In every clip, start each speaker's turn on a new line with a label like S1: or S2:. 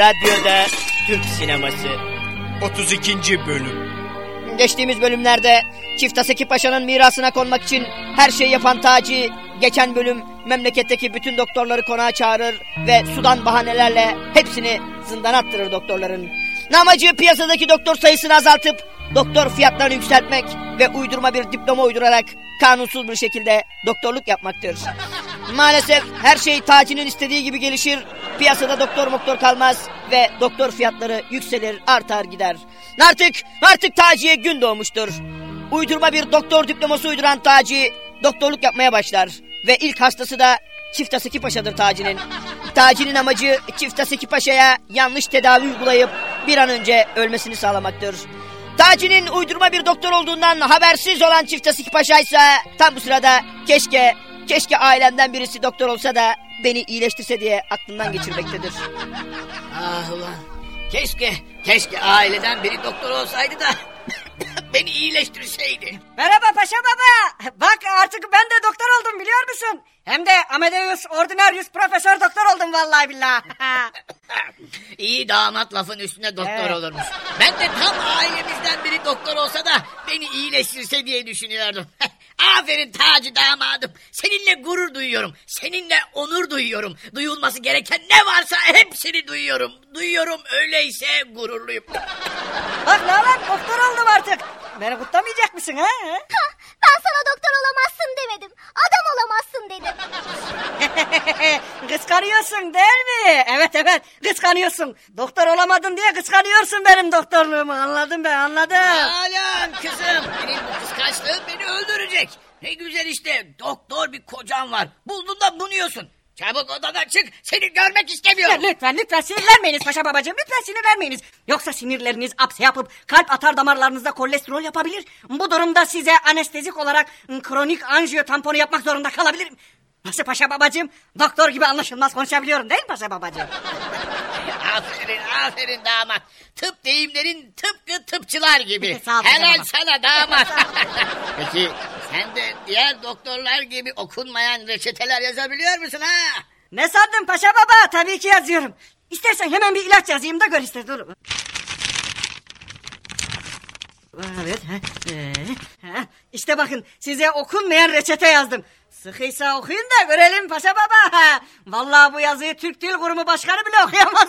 S1: Radyoda Türk Sineması
S2: 32. Bölüm
S3: Geçtiğimiz bölümlerde Çift Aseki Paşa'nın mirasına konmak için her şeyi yapan Taci, geçen bölüm memleketteki bütün doktorları konağa çağırır ve sudan bahanelerle hepsini zindana attırır doktorların. Amacı piyasadaki doktor sayısını azaltıp doktor fiyatlarını yükseltmek ve uydurma bir diploma uydurarak kanunsuz bir şekilde doktorluk yapmaktır. Maalesef her şey Taci'nin istediği gibi gelişir, piyasada doktor moktor kalmaz ve doktor fiyatları yükselir, artar gider. Artık, artık Taci'ye gün doğmuştur. Uydurma bir doktor diploması uyduran Taci, doktorluk yapmaya başlar. Ve ilk hastası da Çift Aseki Paşa'dır Taci'nin. Taci'nin amacı Çift Aseki Paşa'ya yanlış tedavi uygulayıp bir an önce ölmesini sağlamaktır. Taci'nin uydurma bir doktor olduğundan habersiz olan Çift Aseki Paşa ise tam bu sırada keşke, keşke ailemden birisi doktor olsa da beni iyileştirse diye aklından geçirmektedir.
S4: Ah ulan. Keşke, keşke aileden biri doktor olsaydı da beni iyileştirseydi.
S5: Merhaba Paşa Baba. Bak artık ben de doktor oldum biliyor musun? Hem de Amadeus Ordinarius Profesör Doktor oldum vallahi billahi.
S4: İyi damat lafın üstüne doktor
S5: Evet.
S4: olurmuş. Ben de tam ailemizden biri doktor olsa da beni iyileştirse diye düşünüyordum. Aferin Taci damadım. Seninle gurur duyuyorum. Seninle onur duyuyorum. Duyulması gereken ne varsa hepsini duyuyorum. Duyuyorum öyleyse gururluyum.
S5: Bak Nalan doktor oldum artık. Beni kutlamayacak mısın ha?
S6: Ben sana doktor olamazsın demedim. Adam olamazsın dedim.
S5: kıskanıyorsun değil mi? Evet evet kıskanıyorsun. Doktor olamadın diye kıskanıyorsun benim doktorluğumu. Anladım ben anladım.
S4: Alan kızım. Benim bu kıskançlığım beni öldürecek. Ne güzel işte doktor bir kocan var. Buldun da bunuyorsun. Çabuk odadan çık. Seni görmek istemiyorum.
S5: Lütfen lütfen lütfen sinirlenmeyiniz paşa babacığım lütfen sinirlenmeyiniz. Yoksa sinirleriniz apse yapıp kalp atar damarlarınızda kolesterol yapabilir. Bu durumda size anestezik olarak kronik anjiyo tamponu yapmak zorunda kalabilirim. Nasıl paşa babacığım? Doktor gibi anlaşılmaz konuşabiliyorum değil mi paşa babacığım?
S4: Aferin aferin damat. Tıp deyimlerin tıpkı tıpçılar gibi. Helal sana damat. Peki sen de diğer doktorlar gibi okunmayan reçeteler yazabiliyor musun ha?
S5: Ne sandın paşa baba? Tabii ki yazıyorum. İstersen hemen bir ilaç yazayım da gör işte dur. Evet. Ha, ee, ha. İşte bakın size okunmayan reçete yazdım. Sıkıysa okuyun da görelim paşa baba. Ha. Vallahi bu yazıyı Türk Dil Kurumu Başkanı bile okuyamaz.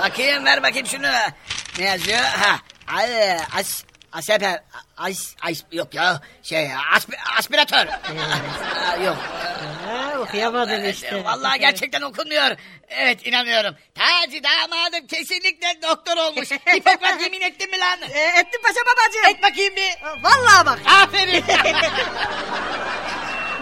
S4: Bakayım ver bakayım şunu. Ne yazıyor? Ha. Ay, as, aseper, as, as, yok ya şey aspi, aspiratör. Yok.
S5: ha, okuyamadın işte.
S4: Vallahi gerçekten okunmuyor. Evet inanıyorum. Taci damadım kesinlikle doktor olmuş. Hipokrat yemin ettin mi lan?
S5: Ee, ettim paşa babacığım.
S4: Et bakayım bir.
S5: Vallahi bak.
S4: Aferin.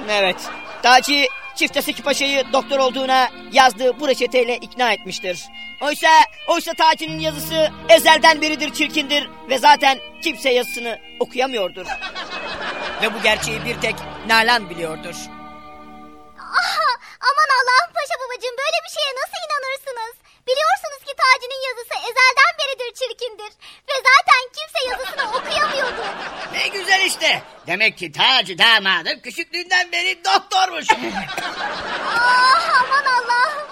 S3: Evet, Taci Çift Aseki Paşa'yı doktor olduğuna yazdığı bu reçeteyle ikna etmiştir. Oysa, oysa Taci'nin yazısı ezelden beridir çirkindir ve zaten kimse yazısını okuyamıyordur. ve bu gerçeği bir tek Nalan biliyordur.
S6: Aha, aman Allah'ım paşa babacığım böyle bir şeye nasıl inanırsınız? Biliyorsunuz ki Taci'nin yazısı ezelden beridir çirkindir. Ve zaten kimse yazısını.
S4: Ne güzel işte. Demek ki Taci damadım küçüklüğünden beri doktormuş.
S6: Ah aman Allah'ım.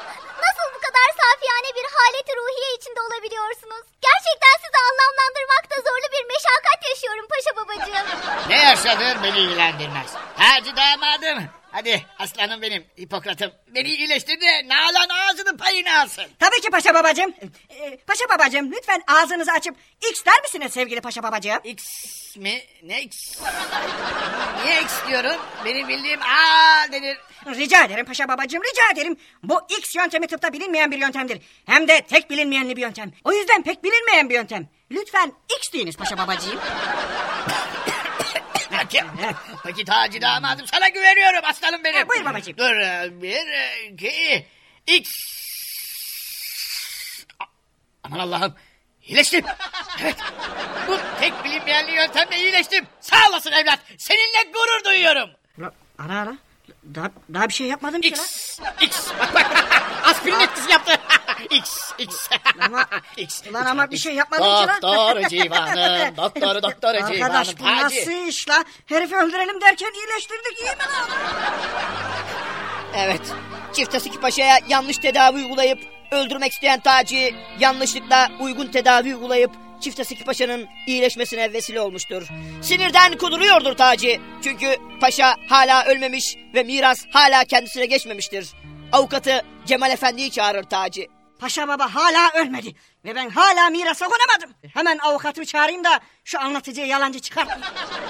S6: Nasıl bu kadar safiyane bir haleti ruhiye içinde olabiliyorsunuz? Gerçekten sizi anlamlandırmakta zorlu bir meşakkat yaşıyorum paşa babacığım.
S4: ne yaşadığın beni ilgilendirmez. Taci damadım. Hadi aslanım benim Hipokrat'ım. Beni iyileştir de Nalan ağzının payını alsın.
S5: Tabii ki paşa babacığım. Ee, paşa babacığım lütfen ağzınızı açıp X der misiniz sevgili paşa babacığım?
S4: X mi? Ne X? Niye X diyorum? Benim bildiğim A denir.
S5: Rica ederim paşa babacığım rica ederim. Bu X yöntemi tıpta bilinmeyen bir yöntemdir. Hem de tek bilinmeyenli bir yöntem. O yüzden pek bilinmeyen bir yöntem. Lütfen X deyiniz paşa babacığım.
S4: Peki, peki Taci damadım sana güveniyorum aslanım benim.
S5: Ha, buyur babacığım.
S4: Dur bir iki X. Aman Allah'ım iyileştim. Evet bu tek bilinmeyenli yöntemle iyileştim. Sağ olasın evlat seninle gurur duyuyorum.
S5: Ulan, Ara ara. Daha, daha bir şey yapmadım ki.
S4: X X bak bak aspirin etkisi yaptı. X X
S5: Ama-
S4: X.
S5: Ulan ama bir şey yapmadım ki lan.
S4: Doktor civanım doktor doktor civanım
S5: Arkadaş bu
S4: Taci.
S5: nasıl iş la? Herifi öldürelim derken iyileştirdik iyi mi lan?
S3: Evet, Çift Aseki Paşa'ya yanlış tedavi uygulayıp öldürmek isteyen Taci yanlışlıkla uygun tedavi uygulayıp Çifteseki Paşa'nın iyileşmesine vesile olmuştur. Sinirden kuduruyordur Taci. Çünkü paşa hala ölmemiş ve miras hala kendisine geçmemiştir. Avukatı Cemal Efendi'yi çağırır Taci.
S5: Paşa baba hala ölmedi. Ve ben hala mirasa konamadım. Hemen avukatımı çağırayım da şu anlatıcıyı yalancı çıkartmayın.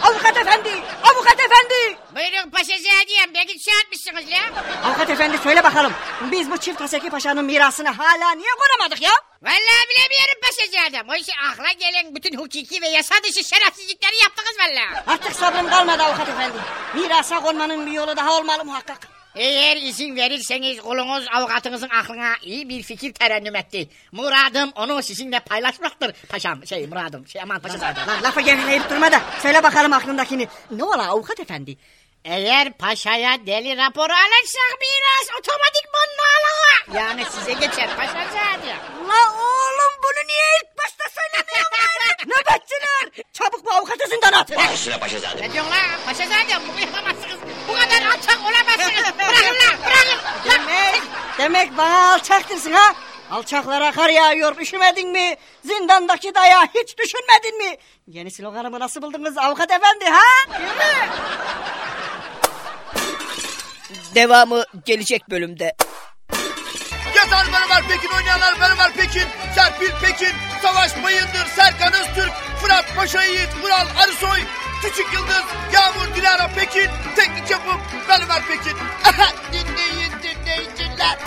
S5: avukat efendi! Avukat efendi!
S4: Buyurun paşazadiyem beni çağırmışsınız ya.
S5: Avukat efendi söyle bakalım. Biz bu çift Haseki Paşa'nın mirasını hala niye konamadık ya?
S4: Vallahi bilemiyorum paşazadem. O işi akla gelen bütün hukuki ve yasa dışı şerefsizlikleri yaptınız vallahi.
S5: Artık sabrım kalmadı avukat efendi. Mirasa konmanın bir yolu daha olmalı muhakkak.
S4: Eğer izin verirseniz kulunuz avukatınızın aklına iyi bir fikir terennüm etti. Muradım onu sizinle paylaşmaktır paşam. Şey muradım şey aman paşazadem.
S5: Lan lafı geveleyip durma da söyle bakalım aklındakini. Ne ola avukat efendi?
S4: Eğer paşaya deli raporu alırsak biraz otomatik bunluğa. Yani size geçer paşazadem.
S5: La oğlum bunu niye ilk başta söylemiyorsun? Nöbetçiler! Çabuk bu avukatı zindana atın.
S4: Ne diyorsun lan paşazadem bunu yapamazsınız. Bu kadar alçak olamazsınız. Bırakın lan bırakın.
S5: Demek, demek bana alçaktırsın ha? Alçaklara kar yağıyor üşümedin mi? Zindandaki dayağı hiç düşünmedin mi? Yeni sloganımı nasıl buldunuz avukat efendi ha?
S3: Devamı gelecek bölümde.
S2: Yazar Mermer Pekin oynayanlar Mermer Pekin, Serpil Pekin, Savaş Bayındır, Serkan Öztürk, Fırat Paşa Yiğit, Vural Arısoy, Küçük Yıldız, Yağmur Dilara Pekin, Teknik Yapım Mermer Pekin. dinleyin dinleyiciler.